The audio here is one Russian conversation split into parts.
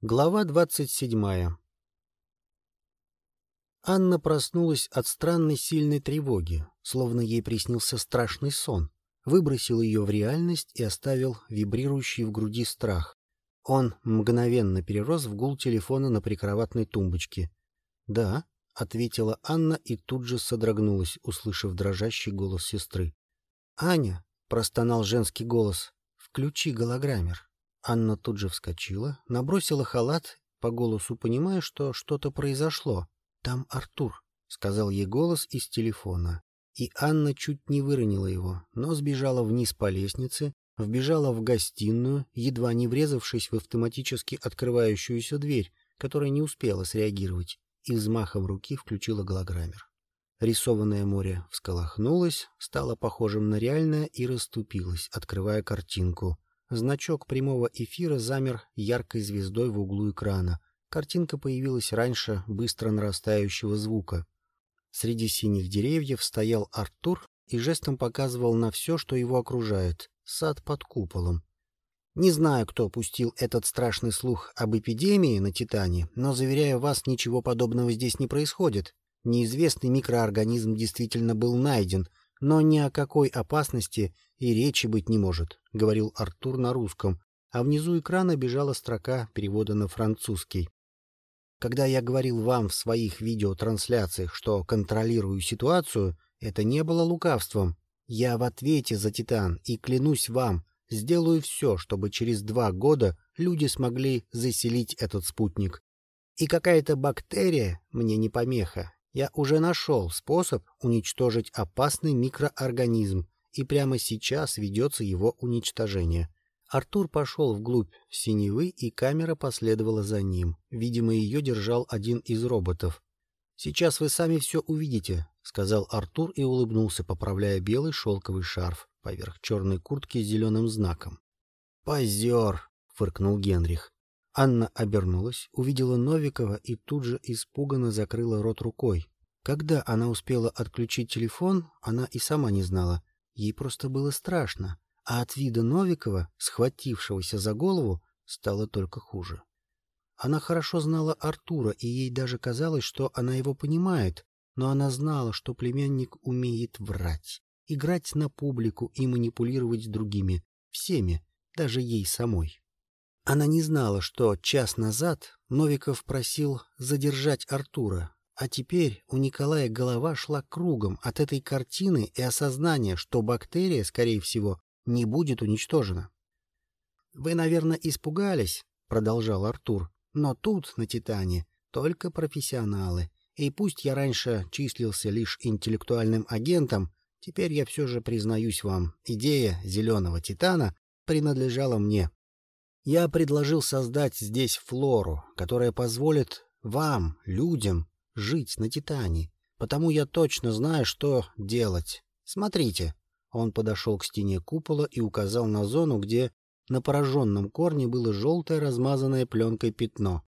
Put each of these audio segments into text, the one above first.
Глава двадцать седьмая Анна проснулась от странной сильной тревоги, словно ей приснился страшный сон, выбросил ее в реальность и оставил вибрирующий в груди страх. Он мгновенно перерос в гул телефона на прикроватной тумбочке. «Да», — ответила Анна и тут же содрогнулась, услышав дрожащий голос сестры. «Аня», — простонал женский голос, — «включи голограммер». Анна тут же вскочила, набросила халат, по голосу понимая, что что-то произошло. «Там Артур», — сказал ей голос из телефона. И Анна чуть не выронила его, но сбежала вниз по лестнице, вбежала в гостиную, едва не врезавшись в автоматически открывающуюся дверь, которая не успела среагировать, и взмахом руки включила голограммер. Рисованное море всколохнулось, стало похожим на реальное и расступилось, открывая картинку — Значок прямого эфира замер яркой звездой в углу экрана. Картинка появилась раньше быстро нарастающего звука. Среди синих деревьев стоял Артур и жестом показывал на все, что его окружает. Сад под куполом. Не знаю, кто пустил этот страшный слух об эпидемии на Титане, но, заверяю вас, ничего подобного здесь не происходит. Неизвестный микроорганизм действительно был найден, но ни о какой опасности и речи быть не может, — говорил Артур на русском, а внизу экрана бежала строка перевода на французский. Когда я говорил вам в своих видеотрансляциях, что контролирую ситуацию, это не было лукавством. Я в ответе за Титан и клянусь вам, сделаю все, чтобы через два года люди смогли заселить этот спутник. И какая-то бактерия мне не помеха, я уже нашел способ уничтожить опасный микроорганизм, и прямо сейчас ведется его уничтожение. Артур пошел вглубь синевы, и камера последовала за ним. Видимо, ее держал один из роботов. «Сейчас вы сами все увидите», — сказал Артур и улыбнулся, поправляя белый шелковый шарф поверх черной куртки с зеленым знаком. «Позер!» — фыркнул Генрих. Анна обернулась, увидела Новикова и тут же испуганно закрыла рот рукой. Когда она успела отключить телефон, она и сама не знала. Ей просто было страшно, а от вида Новикова, схватившегося за голову, стало только хуже. Она хорошо знала Артура, и ей даже казалось, что она его понимает, но она знала, что племянник умеет врать, играть на публику и манипулировать другими, всеми, даже ей самой. Она не знала, что час назад Новиков просил задержать Артура, а теперь у Николая голова шла кругом от этой картины и осознания, что бактерия, скорее всего, не будет уничтожена. «Вы, наверное, испугались», — продолжал Артур, — «но тут, на Титане, только профессионалы. И пусть я раньше числился лишь интеллектуальным агентом, теперь я все же признаюсь вам, идея «Зеленого Титана» принадлежала мне. Я предложил создать здесь флору, которая позволит вам, людям, жить на Титане. Потому я точно знаю, что делать. Смотрите. Он подошел к стене купола и указал на зону, где на пораженном корне было желтое размазанное пленкой пятно.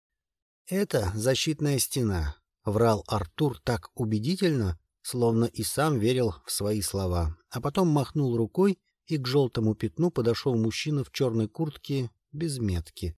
«Это защитная стена», — врал Артур так убедительно, словно и сам верил в свои слова, а потом махнул рукой, и к желтому пятну подошел мужчина в черной куртке без метки.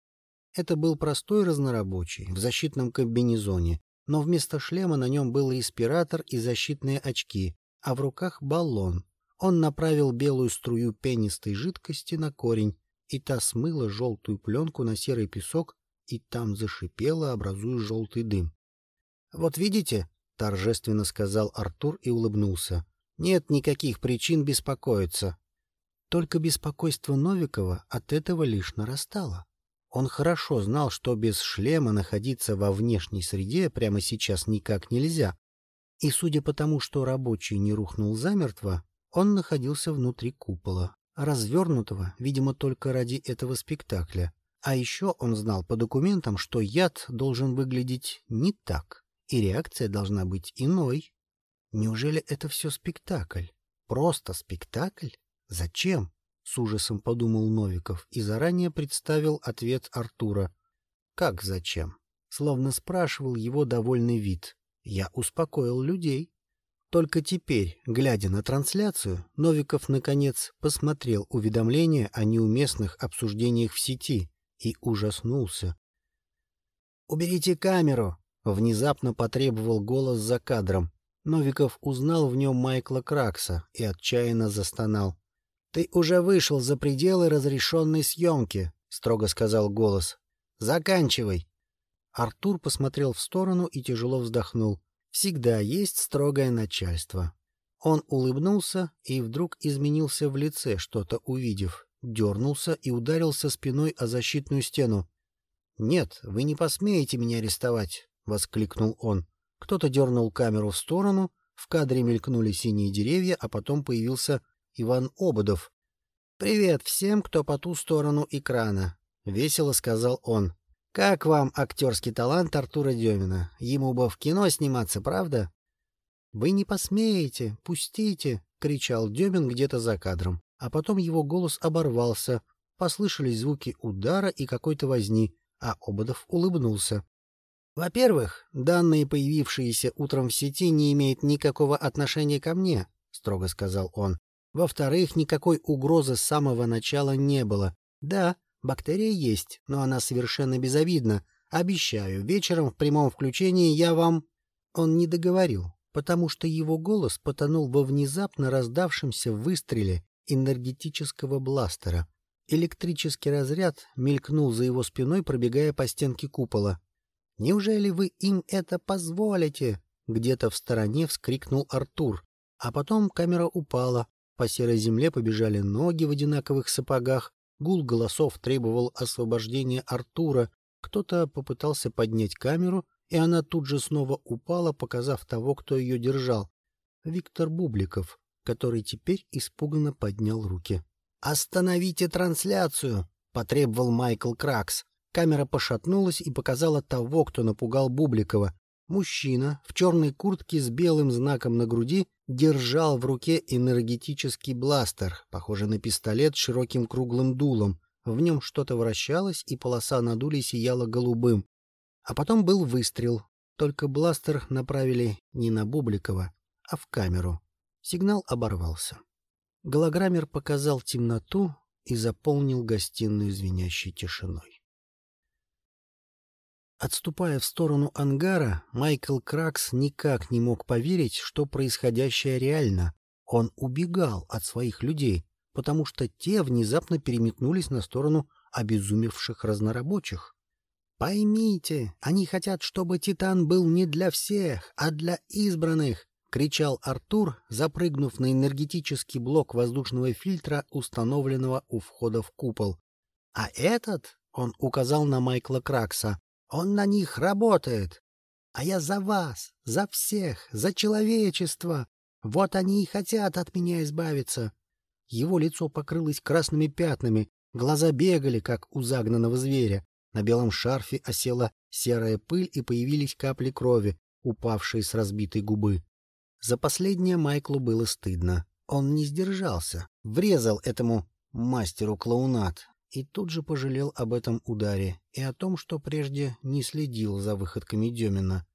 Это был простой разнорабочий, в защитном комбинезоне, но вместо шлема на нем был респиратор и защитные очки, а в руках баллон. Он направил белую струю пенистой жидкости на корень, и та смыла желтую пленку на серый песок, и там зашипела, образуя желтый дым. — Вот видите, — торжественно сказал Артур и улыбнулся, — нет никаких причин беспокоиться. Только беспокойство Новикова от этого лишь нарастало. Он хорошо знал, что без шлема находиться во внешней среде прямо сейчас никак нельзя. И судя по тому, что рабочий не рухнул замертво, он находился внутри купола, развернутого, видимо, только ради этого спектакля. А еще он знал по документам, что яд должен выглядеть не так, и реакция должна быть иной. Неужели это все спектакль? Просто спектакль? Зачем? С ужасом подумал Новиков и заранее представил ответ Артура. Как зачем? Словно спрашивал его довольный вид. Я успокоил людей. Только теперь, глядя на трансляцию, Новиков, наконец, посмотрел уведомление о неуместных обсуждениях в сети и ужаснулся. «Уберите камеру!» — внезапно потребовал голос за кадром. Новиков узнал в нем Майкла Кракса и отчаянно застонал. «Ты уже вышел за пределы разрешенной съемки», — строго сказал голос. «Заканчивай». Артур посмотрел в сторону и тяжело вздохнул. «Всегда есть строгое начальство». Он улыбнулся и вдруг изменился в лице, что-то увидев, дернулся и ударился спиной о защитную стену. «Нет, вы не посмеете меня арестовать!» — воскликнул он. Кто-то дернул камеру в сторону, в кадре мелькнули синие деревья, а потом появился Иван Ободов. «Привет всем, кто по ту сторону экрана», — весело сказал он. «Как вам актерский талант Артура Демина? Ему бы в кино сниматься, правда?» «Вы не посмеете, пустите!» — кричал Демин где-то за кадром. А потом его голос оборвался, послышались звуки удара и какой-то возни, а Ободов улыбнулся. «Во-первых, данные, появившиеся утром в сети, не имеют никакого отношения ко мне», — строго сказал он. «Во-вторых, никакой угрозы с самого начала не было. Да, бактерия есть, но она совершенно безобидна. Обещаю, вечером в прямом включении я вам...» Он не договорил, потому что его голос потонул во внезапно раздавшемся выстреле энергетического бластера. Электрический разряд мелькнул за его спиной, пробегая по стенке купола. «Неужели вы им это позволите?» Где-то в стороне вскрикнул Артур. А потом камера упала. По серой земле побежали ноги в одинаковых сапогах. Гул голосов требовал освобождения Артура. Кто-то попытался поднять камеру, и она тут же снова упала, показав того, кто ее держал. Виктор Бубликов, который теперь испуганно поднял руки. «Остановите трансляцию!» — потребовал Майкл Кракс. Камера пошатнулась и показала того, кто напугал Бубликова. Мужчина в черной куртке с белым знаком на груди держал в руке энергетический бластер, похожий на пистолет с широким круглым дулом. В нем что-то вращалось, и полоса на дуле сияла голубым. А потом был выстрел. Только бластер направили не на Бубликова, а в камеру. Сигнал оборвался. Голограммер показал темноту и заполнил гостиную звенящей тишиной. Отступая в сторону ангара, Майкл Кракс никак не мог поверить, что происходящее реально. Он убегал от своих людей, потому что те внезапно переметнулись на сторону обезумевших разнорабочих. «Поймите, они хотят, чтобы Титан был не для всех, а для избранных!» — кричал Артур, запрыгнув на энергетический блок воздушного фильтра, установленного у входа в купол. «А этот...» — он указал на Майкла Кракса. Он на них работает. А я за вас, за всех, за человечество. Вот они и хотят от меня избавиться. Его лицо покрылось красными пятнами, глаза бегали, как у загнанного зверя. На белом шарфе осела серая пыль и появились капли крови, упавшие с разбитой губы. За последнее Майклу было стыдно. Он не сдержался, врезал этому мастеру клоунат, и тут же пожалел об этом ударе и о том, что прежде не следил за выходками Демина.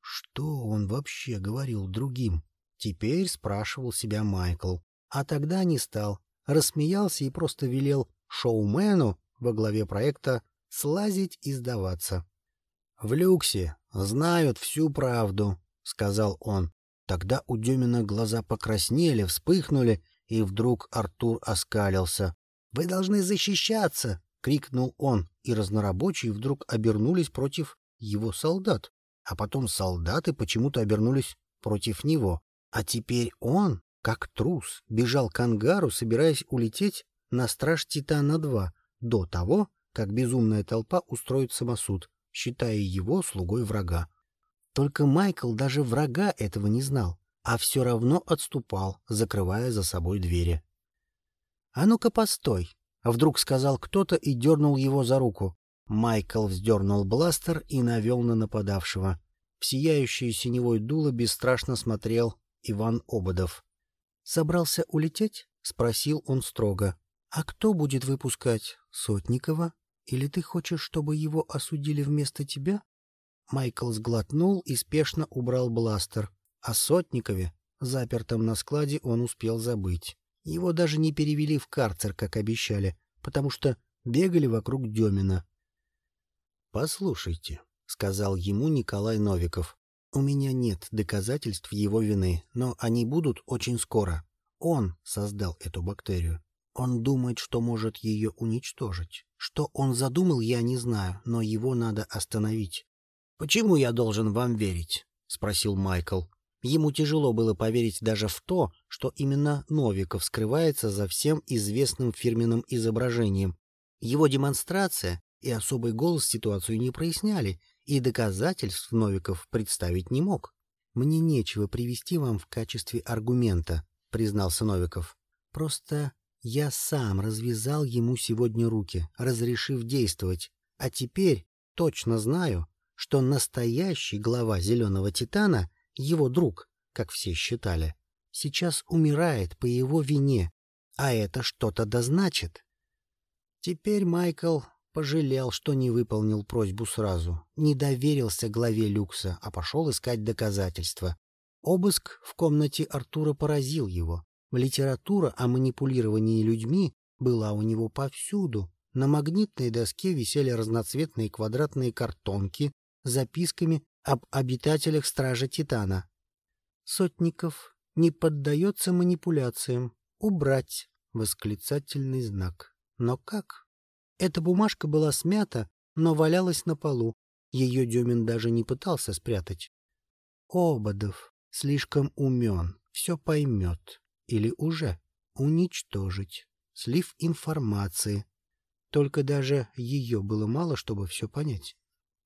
Что он вообще говорил другим? Теперь спрашивал себя Майкл. А тогда не стал. Рассмеялся и просто велел шоумену во главе проекта слазить и сдаваться. — В люксе знают всю правду, — сказал он. Тогда у Демина глаза покраснели, вспыхнули, и вдруг Артур оскалился. «Вы должны защищаться!» — крикнул он, и разнорабочие вдруг обернулись против его солдат. А потом солдаты почему-то обернулись против него. А теперь он, как трус, бежал к ангару, собираясь улететь на страж Титана-2 до того, как безумная толпа устроит самосуд, считая его слугой врага. Только Майкл даже врага этого не знал, а все равно отступал, закрывая за собой двери. «А ну-ка, постой!» — вдруг сказал кто-то и дернул его за руку. Майкл вздернул бластер и навел на нападавшего. В сияющее синевой дуло бесстрашно смотрел Иван Ободов. «Собрался улететь?» — спросил он строго. «А кто будет выпускать? Сотникова? Или ты хочешь, чтобы его осудили вместо тебя?» Майкл сглотнул и спешно убрал бластер. О Сотникове, запертом на складе, он успел забыть. Его даже не перевели в карцер, как обещали, потому что бегали вокруг Демина. «Послушайте», — сказал ему Николай Новиков, — «у меня нет доказательств его вины, но они будут очень скоро. Он создал эту бактерию. Он думает, что может ее уничтожить. Что он задумал, я не знаю, но его надо остановить. «Почему я должен вам верить?» — спросил Майкл. Ему тяжело было поверить даже в то, что именно Новиков скрывается за всем известным фирменным изображением. Его демонстрация и особый голос ситуацию не проясняли, и доказательств Новиков представить не мог. «Мне нечего привести вам в качестве аргумента», — признался Новиков. «Просто я сам развязал ему сегодня руки, разрешив действовать, а теперь точно знаю, что настоящий глава Зеленого Титана, его друг, как все считали, сейчас умирает по его вине, а это что-то дозначит. Теперь Майкл пожалел, что не выполнил просьбу сразу, не доверился главе Люкса, а пошел искать доказательства. Обыск в комнате Артура поразил его. Литература о манипулировании людьми была у него повсюду. На магнитной доске висели разноцветные квадратные картонки записками об обитателях Стража Титана. Сотников не поддается манипуляциям. Убрать восклицательный знак. Но как? Эта бумажка была смята, но валялась на полу. Ее Демин даже не пытался спрятать. Ободов слишком умен, все поймет. Или уже уничтожить. Слив информации. Только даже ее было мало, чтобы все понять.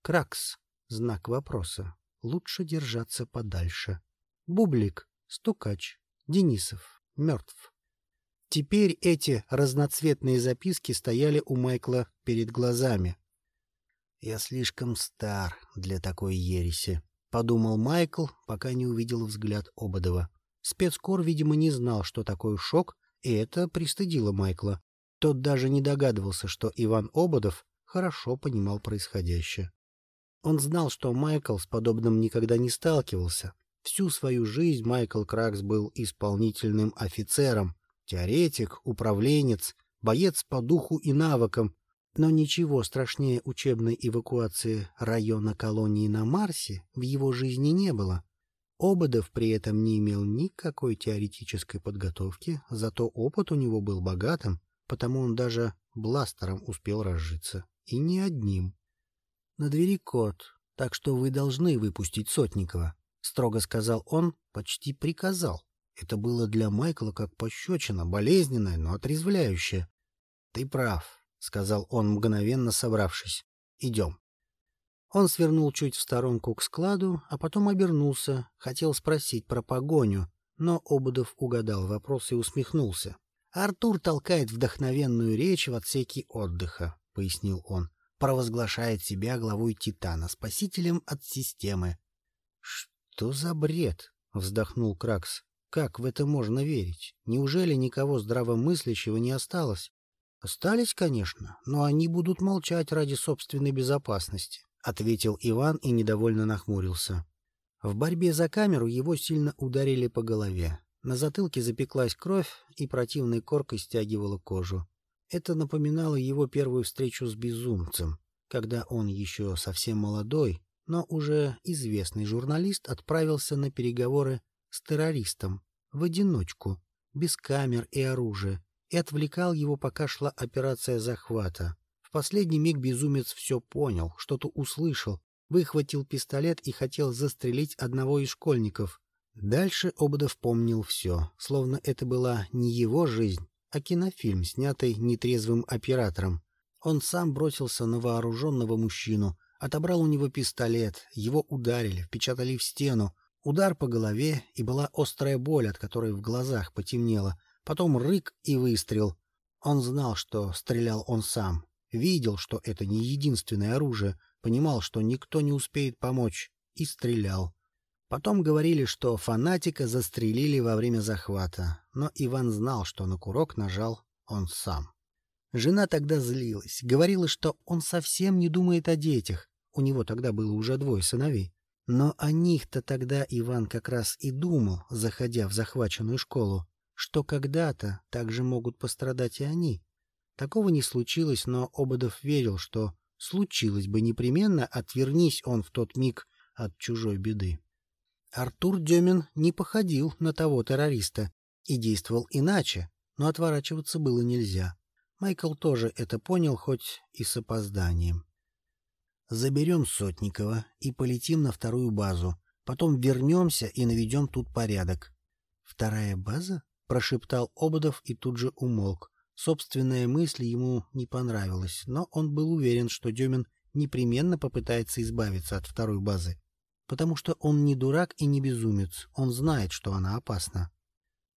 Кракс. Знак вопроса. Лучше держаться подальше. Бублик. Стукач. Денисов. Мертв. Теперь эти разноцветные записки стояли у Майкла перед глазами. «Я слишком стар для такой ереси», — подумал Майкл, пока не увидел взгляд Ободова. Спецкор, видимо, не знал, что такое шок, и это пристыдило Майкла. Тот даже не догадывался, что Иван Ободов хорошо понимал происходящее. Он знал, что Майкл с подобным никогда не сталкивался. Всю свою жизнь Майкл Кракс был исполнительным офицером, теоретик, управленец, боец по духу и навыкам, но ничего страшнее учебной эвакуации района колонии на Марсе в его жизни не было. Ободов при этом не имел никакой теоретической подготовки, зато опыт у него был богатым, потому он даже бластером успел разжиться. И не одним. На двери кот, так что вы должны выпустить Сотникова, — строго сказал он, почти приказал. Это было для Майкла как пощечина, болезненная, но отрезвляющая. — Ты прав, — сказал он, мгновенно собравшись. — Идем. Он свернул чуть в сторонку к складу, а потом обернулся, хотел спросить про погоню, но Обудов угадал вопрос и усмехнулся. «Артур толкает вдохновенную речь в отсеке отдыха», — пояснил он провозглашает себя главой Титана, спасителем от системы. — Что за бред? — вздохнул Кракс. — Как в это можно верить? Неужели никого здравомыслящего не осталось? — Остались, конечно, но они будут молчать ради собственной безопасности, — ответил Иван и недовольно нахмурился. В борьбе за камеру его сильно ударили по голове. На затылке запеклась кровь и противной коркой стягивала кожу. Это напоминало его первую встречу с безумцем, когда он еще совсем молодой, но уже известный журналист отправился на переговоры с террористом в одиночку, без камер и оружия, и отвлекал его, пока шла операция захвата. В последний миг безумец все понял, что-то услышал, выхватил пистолет и хотел застрелить одного из школьников. Дальше Ободов помнил все, словно это была не его жизнь, а кинофильм, снятый нетрезвым оператором. Он сам бросился на вооруженного мужчину, отобрал у него пистолет, его ударили, впечатали в стену. Удар по голове, и была острая боль, от которой в глазах потемнело. Потом рык и выстрел. Он знал, что стрелял он сам. Видел, что это не единственное оружие, понимал, что никто не успеет помочь, и стрелял. Потом говорили, что фанатика застрелили во время захвата, но Иван знал, что на курок нажал он сам. Жена тогда злилась, говорила, что он совсем не думает о детях, у него тогда было уже двое сыновей. Но о них-то тогда Иван как раз и думал, заходя в захваченную школу, что когда-то также могут пострадать и они. Такого не случилось, но Ободов верил, что случилось бы непременно, отвернись он в тот миг от чужой беды. Артур Демин не походил на того террориста и действовал иначе, но отворачиваться было нельзя. Майкл тоже это понял, хоть и с опозданием. «Заберем Сотникова и полетим на вторую базу. Потом вернемся и наведем тут порядок». «Вторая база?» — прошептал Ободов и тут же умолк. Собственная мысль ему не понравилась, но он был уверен, что Демин непременно попытается избавиться от второй базы, потому что он не дурак и не безумец, он знает, что она опасна.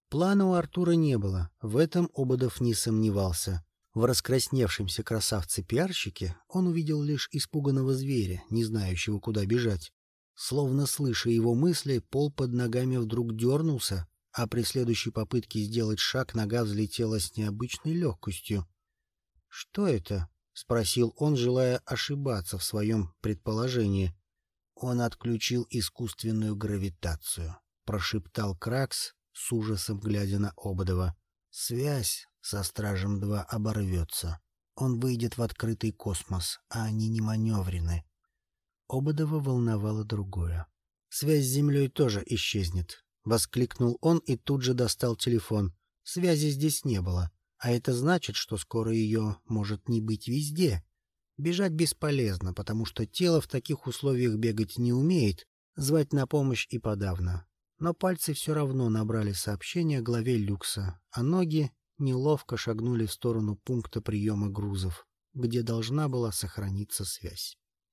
Плана у Артура не было, в этом Ободов не сомневался. В раскрасневшемся красавце-пиарщике он увидел лишь испуганного зверя, не знающего, куда бежать. Словно слыша его мысли, пол под ногами вдруг дернулся, а при следующей попытке сделать шаг нога взлетела с необычной легкостью. — Что это? — спросил он, желая ошибаться в своем предположении. Он отключил искусственную гравитацию, — прошептал Кракс, с ужасом глядя на Ободова. — Связь со Стражем-2 оборвется. Он выйдет в открытый космос, а они не маневрены. Ободова волновало другое. Связь с Землей тоже исчезнет. Воскликнул он и тут же достал телефон. Связи здесь не было, а это значит, что скоро ее может не быть везде. Бежать бесполезно, потому что тело в таких условиях бегать не умеет, звать на помощь и подавно. Но пальцы все равно набрали сообщение главе люкса, а ноги неловко шагнули в сторону пункта приема грузов, где должна была сохраниться связь.